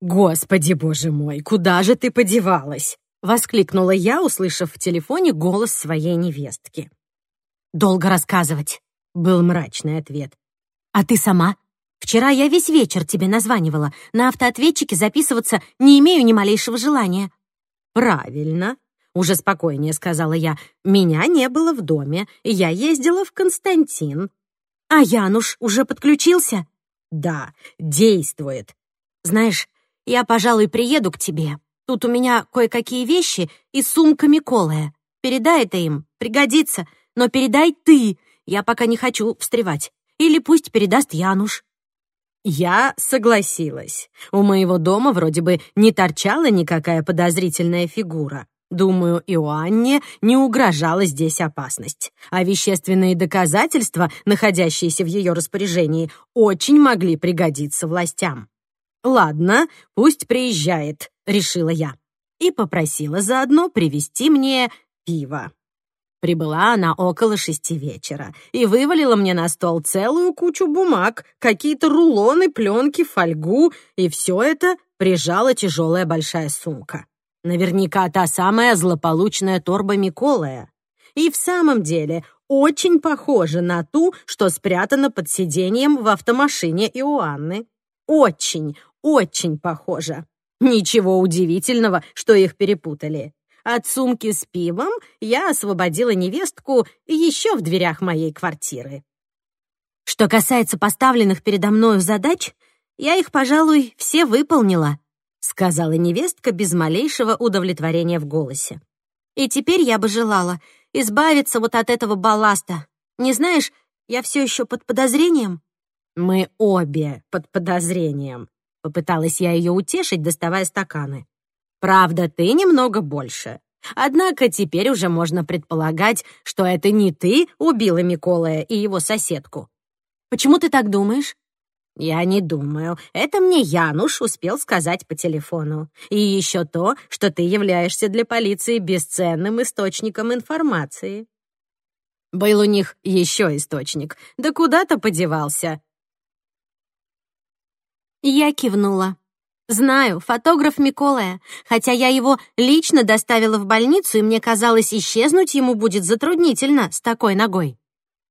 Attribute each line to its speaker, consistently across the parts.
Speaker 1: «Господи, боже мой, куда же ты подевалась?» — воскликнула я, услышав в телефоне голос своей невестки.
Speaker 2: «Долго рассказывать», —
Speaker 1: был мрачный ответ.
Speaker 2: «А ты сама? Вчера я весь вечер тебе названивала. На автоответчике записываться не имею ни малейшего желания».
Speaker 1: «Правильно», — уже спокойнее сказала я. «Меня не было в доме, я ездила в Константин».
Speaker 2: «А Януш уже подключился?»
Speaker 1: «Да, действует».
Speaker 2: «Знаешь, я, пожалуй, приеду к тебе. Тут у меня кое-какие вещи и сумка Миколая. Передай это им, пригодится. Но передай ты, я пока не хочу встревать. Или пусть передаст Януш».
Speaker 1: Я согласилась. У моего дома вроде бы не торчала никакая подозрительная фигура. Думаю, Иоанне не угрожала здесь опасность, а вещественные доказательства, находящиеся в ее распоряжении, очень могли пригодиться властям. «Ладно, пусть приезжает», — решила я. И попросила заодно привезти мне пиво. Прибыла она около шести вечера и вывалила мне на стол целую кучу бумаг, какие-то рулоны, пленки, фольгу, и все это прижала тяжелая большая сумка. Наверняка та самая злополучная торба Миколая. И в самом деле очень похожа на ту, что спрятана под сиденьем в автомашине Иоанны. Очень, очень похожа. Ничего удивительного, что их перепутали. От сумки с пивом я освободила невестку еще в дверях моей квартиры.
Speaker 2: Что касается поставленных передо мною задач, я их, пожалуй, все выполнила, сказала невестка без малейшего удовлетворения в голосе. И теперь я бы желала избавиться вот от этого балласта. Не знаешь, я все еще под подозрением.
Speaker 1: Мы обе под подозрением, Попыталась я ее утешить, доставая стаканы. Правда, ты немного больше. Однако теперь уже можно предполагать, что это не ты убила Миколая и его соседку.
Speaker 2: Почему ты так думаешь?
Speaker 1: Я не думаю. Это мне Януш успел сказать по телефону. И еще то, что ты являешься для полиции бесценным источником информации. Был у них еще источник. Да куда-то подевался.
Speaker 2: Я кивнула. Знаю, фотограф Миколая, хотя я его лично доставила в больницу, и мне казалось, исчезнуть ему будет затруднительно с такой ногой.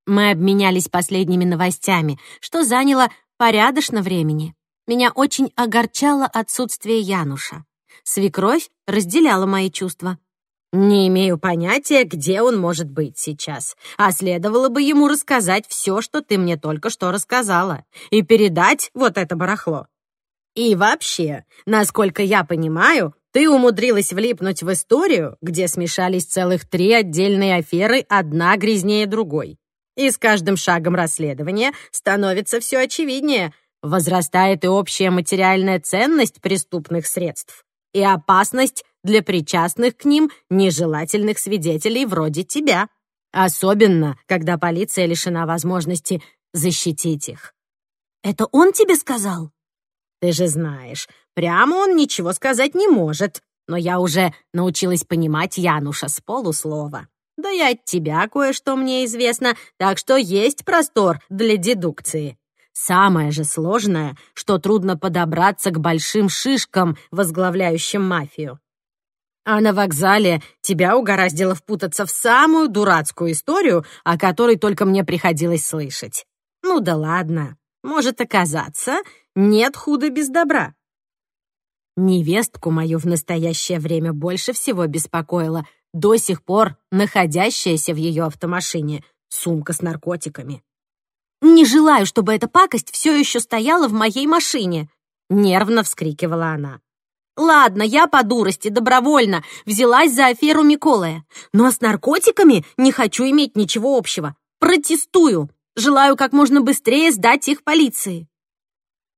Speaker 2: Мы обменялись последними новостями, что заняло порядочно времени. Меня очень огорчало отсутствие Януша. Свекровь разделяла мои чувства.
Speaker 1: Не имею понятия, где он может быть сейчас, а следовало бы ему рассказать все, что ты мне только что рассказала, и передать вот это барахло. И вообще, насколько я понимаю, ты умудрилась влипнуть в историю, где смешались целых три отдельные аферы, одна грязнее другой. И с каждым шагом расследования становится все очевиднее. Возрастает и общая материальная ценность преступных средств, и опасность для причастных к ним нежелательных свидетелей вроде тебя. Особенно, когда полиция лишена возможности защитить их.
Speaker 2: «Это он тебе сказал?»
Speaker 1: «Ты же знаешь, прямо он ничего сказать не может, но я уже научилась понимать Януша с полуслова. Да и от тебя кое-что мне известно, так что есть простор для дедукции. Самое же сложное, что трудно подобраться к большим шишкам, возглавляющим мафию. А на вокзале тебя угораздило впутаться в самую дурацкую историю, о которой только мне приходилось слышать. Ну да ладно, может оказаться, нет худа без добра. Невестку мою в настоящее время больше всего беспокоила до сих пор находящаяся в ее автомашине сумка с наркотиками.
Speaker 2: «Не желаю, чтобы эта пакость все еще стояла в моей машине», —
Speaker 1: нервно вскрикивала она.
Speaker 2: Ладно, я по дурости добровольно взялась за аферу Миколая, но с наркотиками не хочу иметь ничего общего. Протестую. Желаю как можно быстрее сдать их полиции.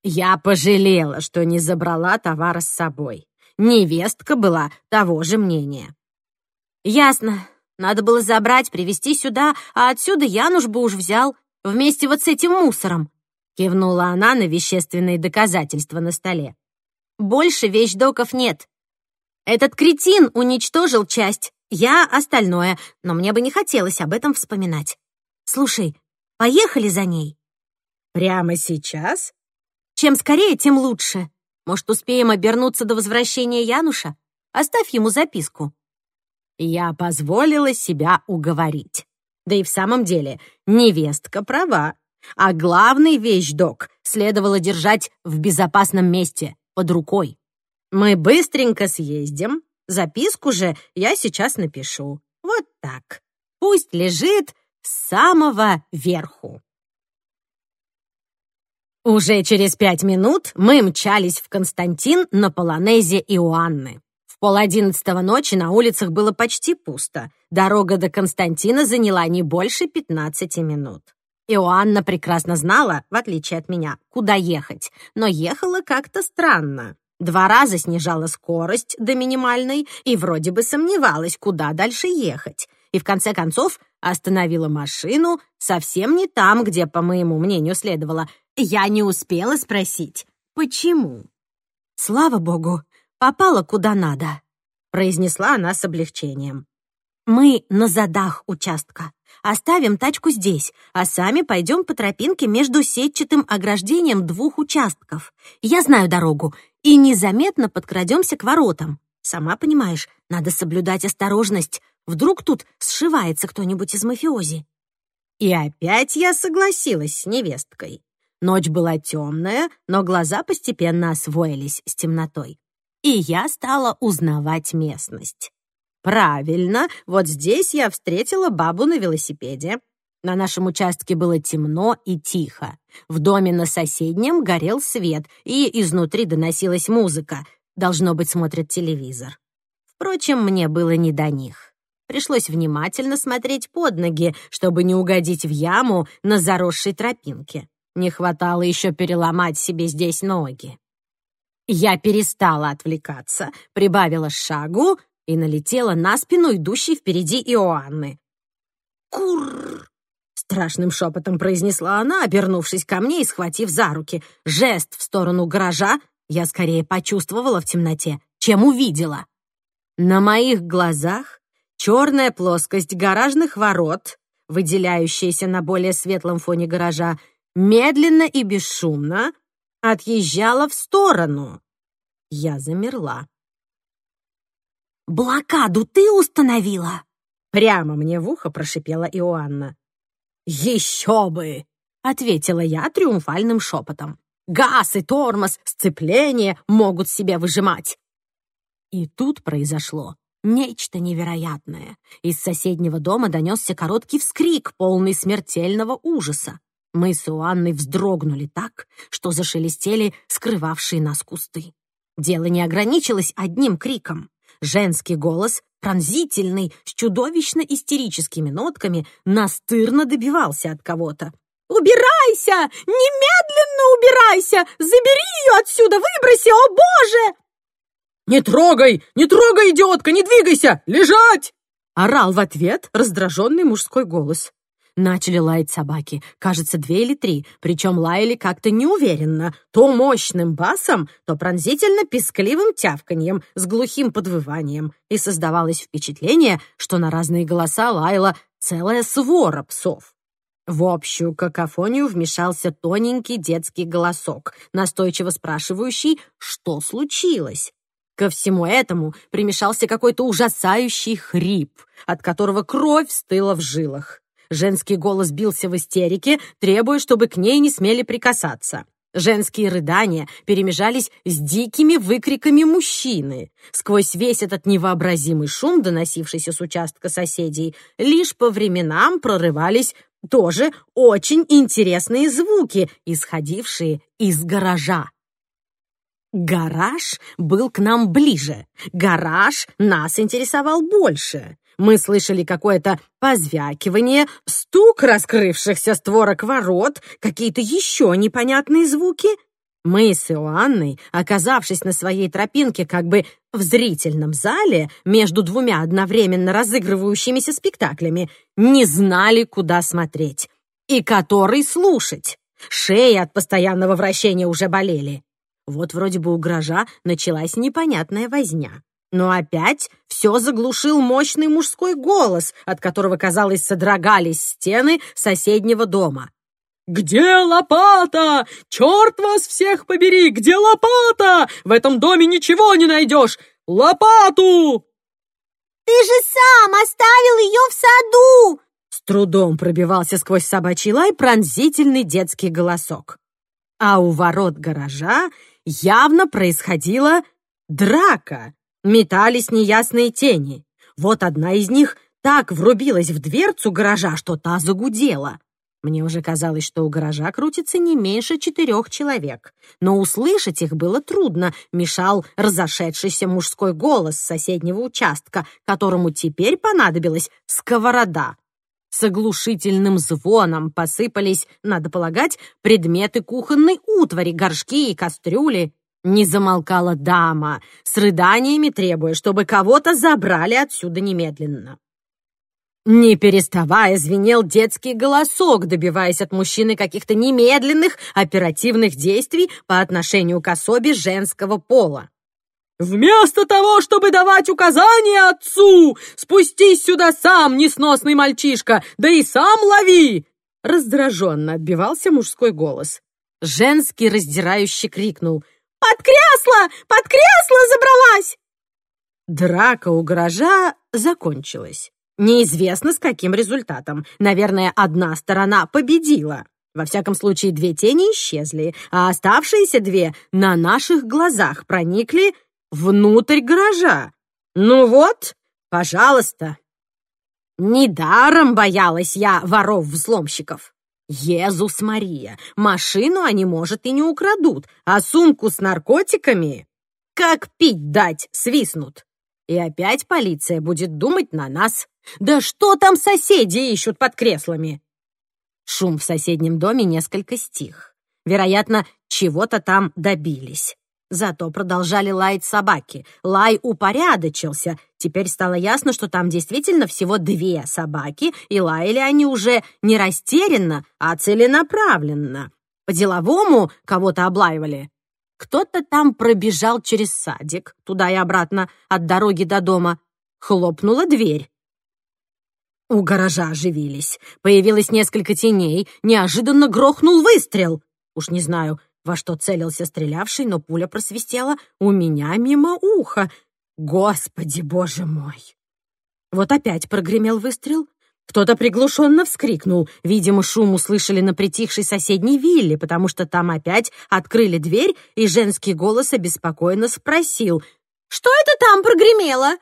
Speaker 1: Я пожалела, что не забрала товар с собой. Невестка была того же мнения.
Speaker 2: Ясно. Надо было забрать, привезти сюда, а отсюда Януш бы уж взял вместе вот с этим мусором. Кивнула она на вещественные доказательства на столе. Больше вещдоков нет. Этот кретин уничтожил часть, я — остальное, но мне бы не хотелось об этом вспоминать. Слушай, поехали за ней.
Speaker 1: Прямо сейчас?
Speaker 2: Чем скорее, тем лучше. Может, успеем обернуться до возвращения Януша? Оставь ему записку».
Speaker 1: Я позволила себя уговорить. Да и в самом деле, невестка права. А главный вещдок следовало держать в безопасном месте, под рукой. Мы быстренько съездим. Записку же я сейчас напишу. Вот так. Пусть лежит с самого верху. Уже через пять минут мы мчались в Константин на полонезе Иоанны. Пол одиннадцатого ночи на улицах было почти пусто. Дорога до Константина заняла не больше пятнадцати минут. Иоанна прекрасно знала, в отличие от меня, куда ехать, но ехала как-то странно. Два раза снижала скорость до минимальной и вроде бы сомневалась, куда дальше ехать. И в конце концов остановила машину совсем не там, где, по моему мнению, следовало. Я не успела спросить, почему. «Слава богу, попала куда надо», — произнесла она с облегчением. «Мы на задах участка. Оставим тачку здесь, а сами пойдем по тропинке между сетчатым ограждением двух участков. Я знаю дорогу, и незаметно подкрадемся к воротам. Сама понимаешь, надо соблюдать осторожность. Вдруг тут сшивается кто-нибудь из мафиози. И опять я согласилась с невесткой. Ночь была темная, но глаза постепенно освоились с темнотой. И я стала узнавать местность. Правильно, вот здесь я встретила бабу на велосипеде. На нашем участке было темно и тихо. В доме на соседнем горел свет, и изнутри доносилась музыка. Должно быть, смотрят телевизор. Впрочем, мне было не до них. Пришлось внимательно смотреть под ноги, чтобы не угодить в яму на заросшей тропинке. Не хватало еще переломать себе здесь ноги. Я перестала отвлекаться, прибавила шагу и налетела на спину идущей впереди Иоанны. «Курр!» — страшным шепотом произнесла она, обернувшись ко мне и схватив за руки. Жест в сторону гаража я скорее почувствовала в темноте, чем увидела. На моих глазах черная плоскость гаражных ворот, выделяющаяся на более светлом фоне гаража, медленно и бесшумно отъезжала в сторону. Я замерла.
Speaker 2: «Блокаду ты установила?»
Speaker 1: Прямо мне в ухо прошипела Иоанна. «Еще бы!» — ответила я триумфальным шепотом. «Газ и тормоз, сцепление могут себя выжимать!» И тут произошло нечто невероятное. Из соседнего дома донесся короткий вскрик, полный смертельного ужаса. Мы с Иоанной вздрогнули так, что зашелестели скрывавшие нас кусты. Дело не ограничилось одним криком. Женский голос, пронзительный, с чудовищно истерическими нотками, настырно добивался от кого-то. «Убирайся! Немедленно убирайся! Забери ее отсюда! Выброси, о боже!»
Speaker 3: «Не трогай! Не трогай, идиотка! Не двигайся! Лежать!»
Speaker 1: Орал в ответ раздраженный мужской голос. Начали лаять собаки, кажется, две или три, причем лаяли как-то неуверенно, то мощным басом, то пронзительно пискливым тявканьем с глухим подвыванием, и создавалось впечатление, что на разные голоса лаяла целая свора псов. В общую какофонию вмешался тоненький детский голосок, настойчиво спрашивающий, что случилось. Ко всему этому примешался какой-то ужасающий хрип, от которого кровь стыла в жилах. Женский голос бился в истерике, требуя, чтобы к ней не смели прикасаться. Женские рыдания перемежались с дикими выкриками мужчины. Сквозь весь этот невообразимый шум, доносившийся с участка соседей, лишь по временам прорывались тоже очень интересные звуки, исходившие из гаража. Гараж был к нам ближе. Гараж нас интересовал больше. Мы слышали какое-то позвякивание, стук раскрывшихся створок ворот, какие-то еще непонятные звуки. Мы с Иоанной, оказавшись на своей тропинке как бы в зрительном зале между двумя одновременно разыгрывающимися спектаклями, не знали, куда смотреть и который слушать. Шеи от постоянного вращения уже болели. Вот вроде бы у гаража началась непонятная возня. Но опять все заглушил мощный мужской голос, от которого, казалось, содрогались стены соседнего дома.
Speaker 3: «Где лопата? Черт вас всех побери! Где лопата? В этом доме ничего не найдешь! Лопату!»
Speaker 2: «Ты же сам оставил ее в саду!»
Speaker 1: С трудом пробивался сквозь собачий лай пронзительный детский голосок. А у ворот гаража явно происходила драка. Метались неясные тени. Вот одна из них так врубилась в дверцу гаража, что та загудела. Мне уже казалось, что у гаража крутится не меньше четырех человек. Но услышать их было трудно, мешал разошедшийся мужской голос с соседнего участка, которому теперь понадобилась сковорода. С оглушительным звоном посыпались, надо полагать, предметы кухонной утвари, горшки и кастрюли. Не замолкала дама, с рыданиями требуя, чтобы кого-то забрали отсюда немедленно. Не переставая, звенел детский голосок, добиваясь от мужчины каких-то немедленных оперативных действий по отношению к особе женского пола.
Speaker 3: «Вместо того, чтобы давать указания отцу, спустись сюда сам, несносный мальчишка, да и сам лови!»
Speaker 1: Раздраженно отбивался мужской голос. Женский раздирающий крикнул
Speaker 2: «Под кресло! Под кресло забралась!»
Speaker 1: Драка у гаража закончилась. Неизвестно, с каким результатом. Наверное, одна сторона победила. Во всяком случае, две тени исчезли, а оставшиеся две на наших глазах проникли внутрь гаража. Ну вот, пожалуйста. Недаром боялась я воров-взломщиков. Езус Мария, машину они, может, и не украдут, а сумку с наркотиками, как пить дать, свистнут. И опять полиция будет думать на нас. Да что там соседи ищут под креслами? Шум в соседнем доме несколько стих. Вероятно, чего-то там добились. Зато продолжали лаять собаки. Лай упорядочился. Теперь стало ясно, что там действительно всего две собаки, и лаяли они уже не растерянно, а целенаправленно. По-деловому кого-то облаивали. Кто-то там пробежал через садик, туда и обратно, от дороги до дома. Хлопнула дверь. У гаража оживились. Появилось несколько теней. Неожиданно грохнул выстрел. Уж не знаю, во что целился стрелявший, но пуля просвистела у меня мимо уха. Господи, боже мой! Вот опять прогремел выстрел. Кто-то приглушенно вскрикнул. Видимо, шум услышали на притихшей соседней вилле, потому что там опять открыли дверь, и женский голос обеспокоенно спросил.
Speaker 2: «Что это там прогремело?»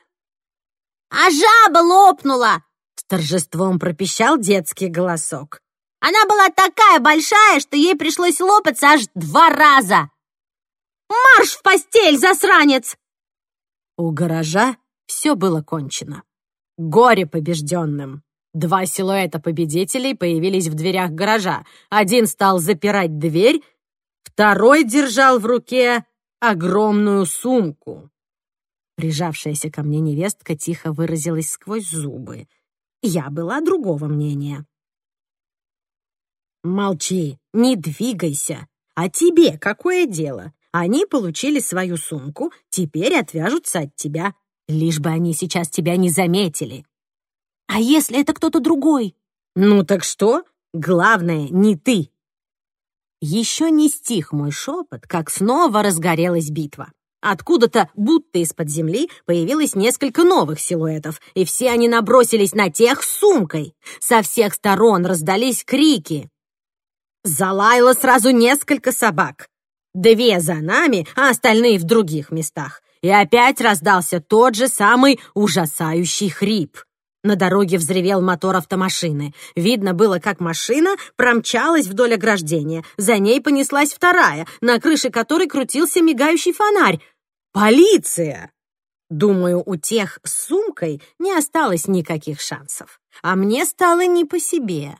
Speaker 2: «А жаба лопнула!»
Speaker 1: С торжеством пропищал детский голосок.
Speaker 2: Она была такая большая, что ей пришлось лопаться аж два раза. Марш в постель, засранец!
Speaker 1: У гаража все было кончено. Горе побежденным. Два силуэта победителей появились в дверях гаража. Один стал запирать дверь, второй держал в руке огромную сумку. Прижавшаяся ко мне невестка тихо выразилась сквозь зубы. Я была другого мнения. «Молчи, не двигайся. А тебе какое дело? Они получили свою сумку, теперь отвяжутся от тебя, лишь бы они сейчас тебя не заметили».
Speaker 2: «А если это кто-то другой?»
Speaker 1: «Ну так что? Главное, не ты». Еще не стих мой шепот, как снова разгорелась битва. Откуда-то, будто из-под земли, появилось несколько новых силуэтов, и все они набросились на тех с сумкой. Со всех сторон раздались крики. Залаяло сразу несколько собак. Две за нами, а остальные в других местах. И опять раздался тот же самый ужасающий хрип. На дороге взревел мотор автомашины. Видно было, как машина промчалась вдоль ограждения. За ней понеслась вторая, на крыше которой крутился мигающий фонарь. «Полиция!» Думаю, у тех с сумкой не осталось никаких шансов. А мне стало не по себе.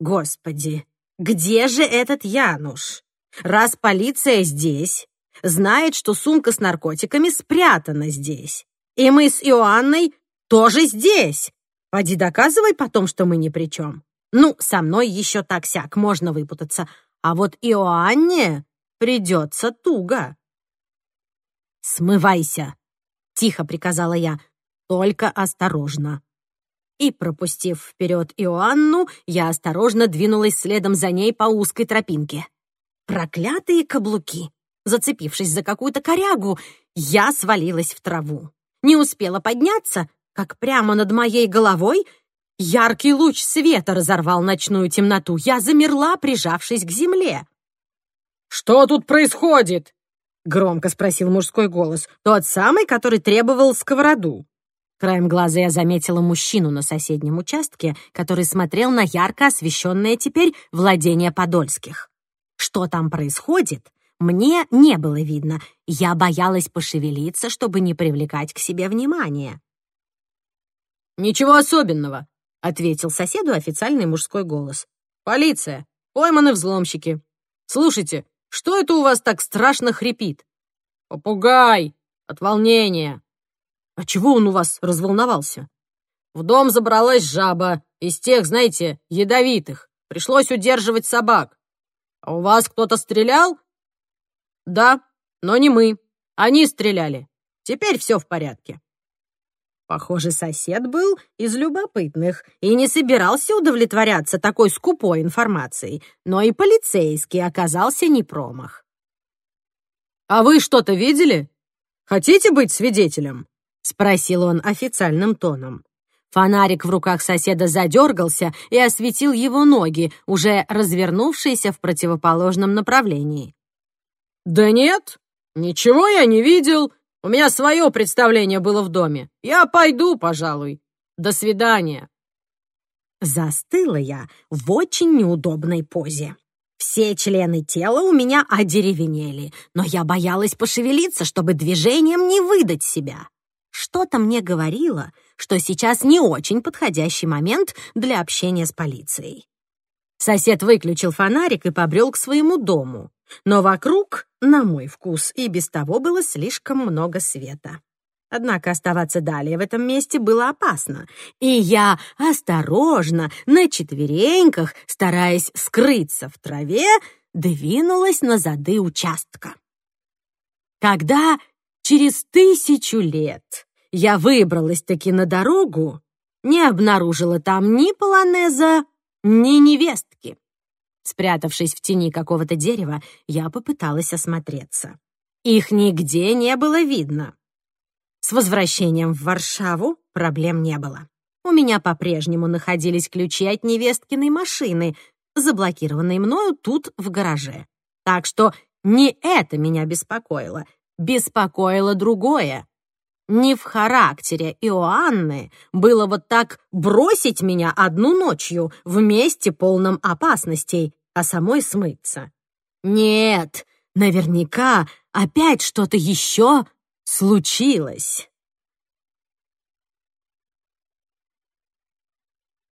Speaker 1: Господи, где же этот Януш? Раз полиция здесь, знает, что сумка с наркотиками спрятана здесь. И мы с Иоанной тоже здесь. Поди доказывай потом, что мы ни при чем. Ну, со мной еще так-сяк можно выпутаться. А вот Иоанне придется туго. «Смывайся!» — тихо приказала я. «Только осторожно!» И, пропустив вперед Иоанну, я осторожно двинулась следом за ней по узкой тропинке. Проклятые каблуки! Зацепившись за какую-то корягу, я свалилась в траву. Не успела подняться, как прямо над моей головой яркий луч света разорвал ночную темноту. Я замерла, прижавшись к земле.
Speaker 3: «Что тут происходит?»
Speaker 1: — громко спросил мужской голос, тот самый, который требовал сковороду. Краем глаза я заметила мужчину на соседнем участке, который смотрел на ярко освещенное теперь владение Подольских. Что там происходит, мне не было видно. Я боялась пошевелиться, чтобы не привлекать к себе внимания.
Speaker 3: «Ничего особенного», — ответил соседу официальный мужской голос. «Полиция! Пойманы взломщики! Слушайте, что это у вас так страшно хрипит?» «Попугай! От волнения!»
Speaker 1: «А чего он у вас разволновался?»
Speaker 3: «В дом забралась жаба, из тех, знаете, ядовитых. Пришлось удерживать собак. А у вас кто-то стрелял?» «Да, но не мы. Они стреляли. Теперь все в порядке».
Speaker 1: Похоже, сосед был из любопытных и не собирался удовлетворяться такой скупой информацией, но и полицейский оказался не промах.
Speaker 3: «А вы что-то видели? Хотите быть свидетелем?»
Speaker 1: — спросил он официальным тоном. Фонарик в руках соседа задергался и осветил его ноги, уже развернувшиеся в противоположном направлении.
Speaker 3: «Да нет, ничего я не видел. У меня свое представление было в доме. Я пойду, пожалуй. До свидания».
Speaker 1: Застыла я в очень неудобной позе. Все члены тела у меня одеревенели, но я боялась пошевелиться, чтобы движением не выдать себя. Что-то мне говорило, что сейчас не очень подходящий момент для общения с полицией. Сосед выключил фонарик и побрел к своему дому. Но вокруг, на мой вкус, и без того было слишком много света. Однако оставаться далее в этом месте было опасно, и я осторожно, на четвереньках, стараясь скрыться в траве, двинулась на зады участка. Когда через тысячу лет я выбралась-таки на дорогу, не обнаружила там ни полонеза, ни невестки. Спрятавшись в тени какого-то дерева, я попыталась осмотреться. Их нигде не было видно. С возвращением в Варшаву проблем не было. У меня по-прежнему находились ключи от невесткиной машины, заблокированные мною тут, в гараже. Так что не это меня беспокоило. Беспокоило другое. Не в характере Иоанны было вот так бросить меня одну ночью в месте полном опасностей, а самой смыться. Нет, наверняка опять что-то еще случилось.